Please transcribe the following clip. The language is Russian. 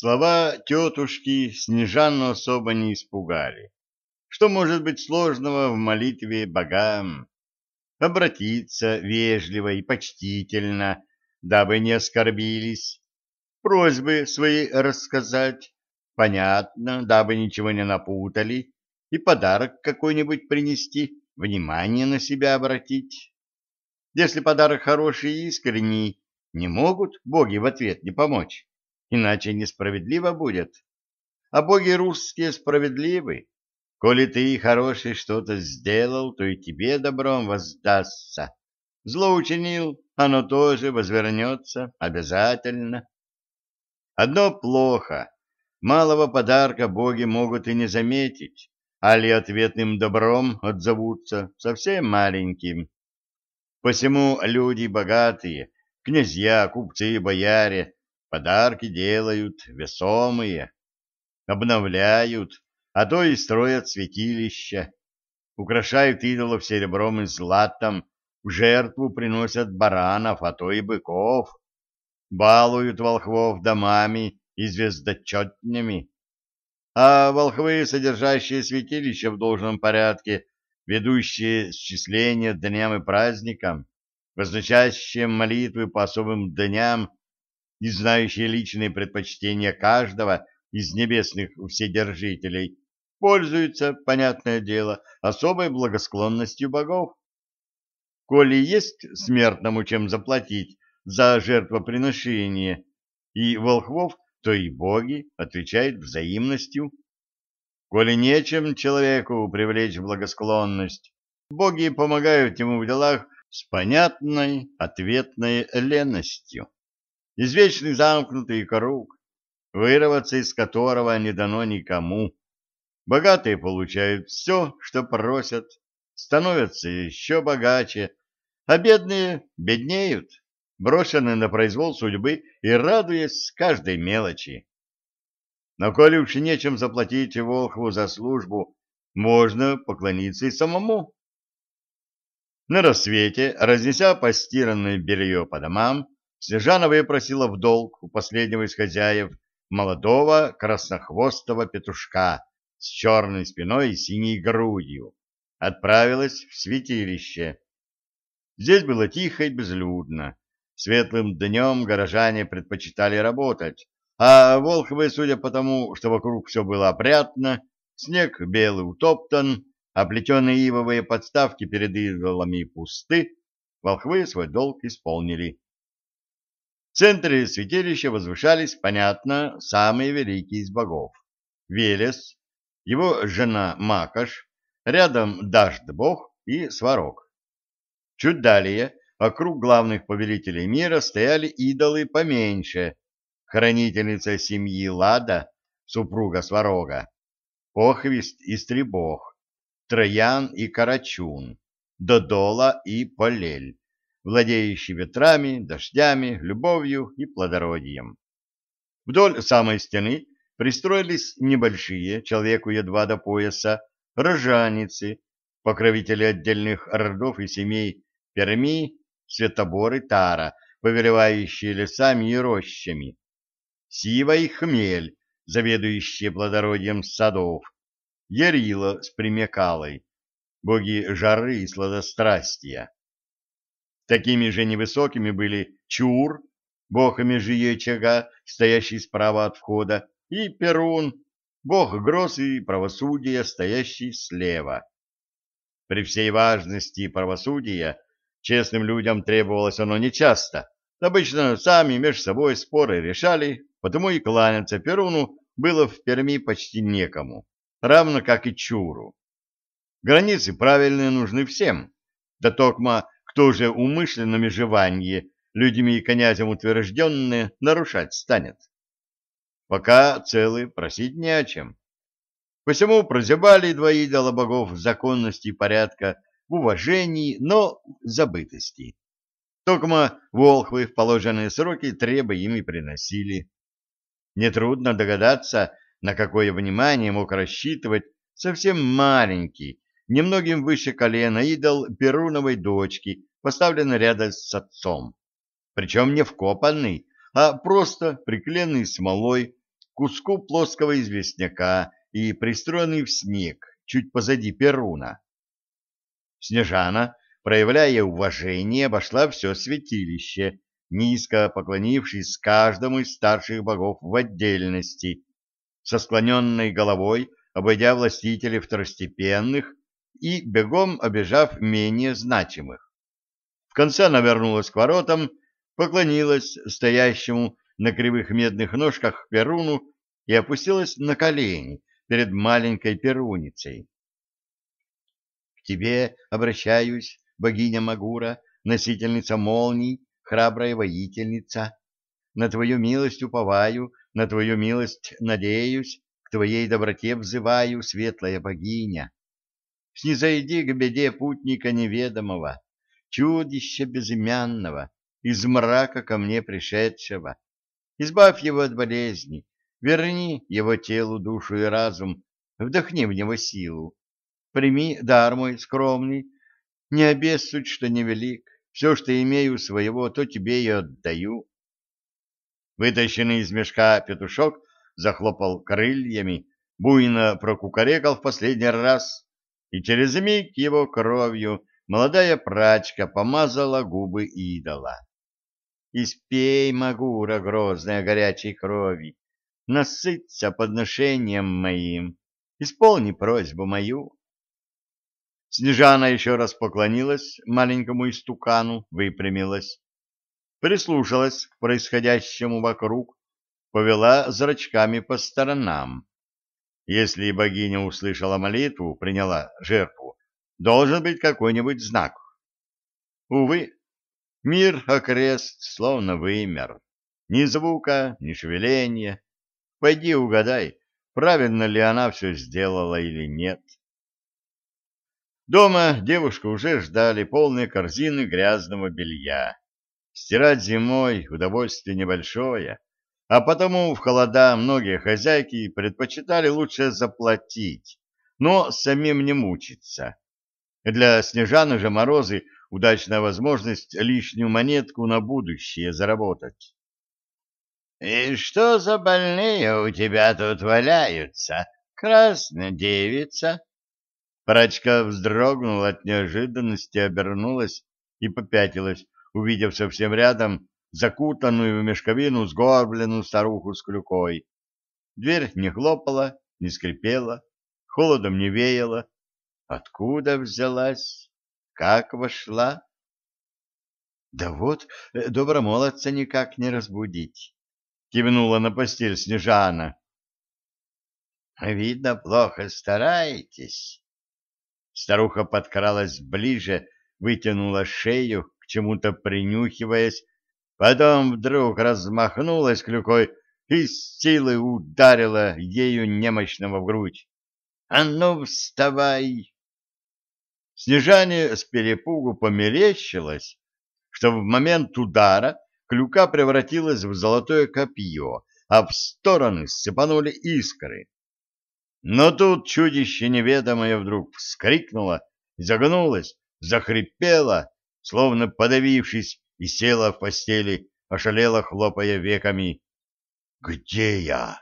Слова тетушки Снежану особо не испугали. Что может быть сложного в молитве богам? Обратиться вежливо и почтительно, дабы не оскорбились, просьбы свои рассказать, понятно, дабы ничего не напутали, и подарок какой-нибудь принести, внимание на себя обратить. Если подарок хороший и искренний, не могут боги в ответ не помочь иначе несправедливо будет. А боги русские справедливы. Коли ты, хороший, что-то сделал, то и тебе добром воздастся. Зло учинил, оно тоже возвернется обязательно. Одно плохо. Малого подарка боги могут и не заметить, а ли ответным добром отзовутся совсем маленьким. Посему люди богатые, князья, купцы бояре, Подарки делают весомые, обновляют, а то и строят святилища, украшают идолов серебром и златом, в жертву приносят баранов, а то и быков, балуют волхвов домами и звездочетнями. А волхвы, содержащие святилища в должном порядке, ведущие счисление дням и праздникам, возносящие молитвы по особым дням, и знающие личные предпочтения каждого из небесных вседержителей, пользуются, понятное дело, особой благосклонностью богов. Коли есть смертному чем заплатить за жертвоприношение, и волхвов, то и боги отвечают взаимностью. Коли нечем человеку привлечь благосклонность, боги помогают ему в делах с понятной ответной ленностью извечный замкнутый круг, вырваться из которого не дано никому. Богатые получают все, что просят, становятся еще богаче, а бедные беднеют, брошенные на произвол судьбы и радуясь каждой мелочи. Но коли уж нечем заплатить Волхву за службу, можно поклониться и самому. На рассвете, разнеся постиранное белье по домам, Снежана выпросила в долг у последнего из хозяев молодого краснохвостого петушка с черной спиной и синей грудью. Отправилась в святилище. Здесь было тихо и безлюдно. Светлым днем горожане предпочитали работать, а волхвы, судя по тому, что вокруг все было опрятно, снег белый утоптан, оплетенные ивовые подставки перед идолами пусты, волхвы свой долг исполнили. В центре святилища возвышались, понятно, самые великие из богов. Велес, его жена Макаш, рядом Дажд-бог и Сварог. Чуть далее, вокруг главных повелителей мира, стояли идолы поменьше, хранительница семьи Лада, супруга Сварога, Похвист и Стребог, Троян и Карачун, Додола и Полель владеющий ветрами, дождями, любовью и плодородием. Вдоль самой стены пристроились небольшие, человеку едва до пояса, рожаницы, покровители отдельных родов и семей Перми, Светобор и Тара, повелевающие лесами и рощами, Сива и Хмель, заведующие плодородием садов, Ярила с Примекалой, боги жары и сладострастия. Такими же невысокими были Чур, бог межи стоящий справа от входа, и Перун, бог гроз и правосудия, стоящий слева. При всей важности правосудия честным людям требовалось оно нечасто. Обычно сами между собой споры решали, потому и кланяться Перуну было в Перми почти некому, равно как и Чуру. Границы правильные нужны всем, да токма кто же умышленно межевание, людьми и князем утвержденное, нарушать станет? Пока целы просить не о чем. Посему прозябали два идола богов законности и порядка, в уважении, но в забытости. Токма волхвы в положенные сроки треба ими приносили. Нетрудно догадаться, на какое внимание мог рассчитывать совсем маленький, немногим выше колена идол Перуновой дочки, поставленный рядом с отцом. Причем не вкопанный, а просто прикленный смолой к куску плоского известняка и пристроенный в снег чуть позади Перуна. Снежана, проявляя уважение, обошла все святилище, низко поклонившись каждому из старших богов в отдельности, со склоненной головой обойдя властителей второстепенных и бегом обежав менее значимых. В конце она вернулась к воротам, поклонилась стоящему на кривых медных ножках Перуну и опустилась на колени перед маленькой Перуницей. — К тебе обращаюсь, богиня Магура, носительница молний, храбрая воительница. На твою милость уповаю, на твою милость надеюсь, к твоей доброте взываю, светлая богиня. Снизойди к беде путника неведомого, чудища безымянного, из мрака ко мне пришедшего. Избавь его от болезни, верни его телу душу и разум, вдохни в него силу. Прими дар мой скромный, не обессудь, что невелик, все, что имею своего, то тебе и отдаю. Вытащенный из мешка петушок захлопал крыльями, буйно прокукарекал в последний раз, и через миг его кровью молодая прачка помазала губы идола. Испей, Магура, грозная горячей крови, насыться подношением моим, исполни просьбу мою. Снежана еще раз поклонилась маленькому истукану, выпрямилась, прислушалась к происходящему вокруг, повела зрачками по сторонам. Если богиня услышала молитву, приняла жертву, должен быть какой-нибудь знак. Увы, мир окрест словно вымер. Ни звука, ни шевеления. Пойди угадай, правильно ли она все сделала или нет. Дома девушку уже ждали полные корзины грязного белья. Стирать зимой удовольствие небольшое, а потому в холода многие хозяйки предпочитали лучше заплатить, но самим не мучиться. Для снежаны же морозы удачная возможность лишнюю монетку на будущее заработать. — И что за больные у тебя тут валяются, красная девица? Прачка вздрогнула от неожиданности, обернулась и попятилась, увидев совсем рядом закутанную в мешковину сгорбленную старуху с клюкой. Дверь не хлопала, не скрипела, холодом не веяло. Откуда взялась? Как вошла? Да вот, э, добромолодца никак не разбудить, кивнула на постель Снежана. Видно, плохо стараетесь. Старуха подкралась ближе, вытянула шею, к чему-то принюхиваясь, потом вдруг размахнулась клюкой и с силой ударила ею немощного в грудь. «А ну, вставай!» Снежане с перепугу померещилось, что в момент удара клюка превратилась в золотое копье, а в стороны сыпанули искры. Но тут чудище неведомое вдруг вскрикнуло, загнулось, захрипело, словно подавившись, и села в постели, ошалела, хлопая веками. «Где я?»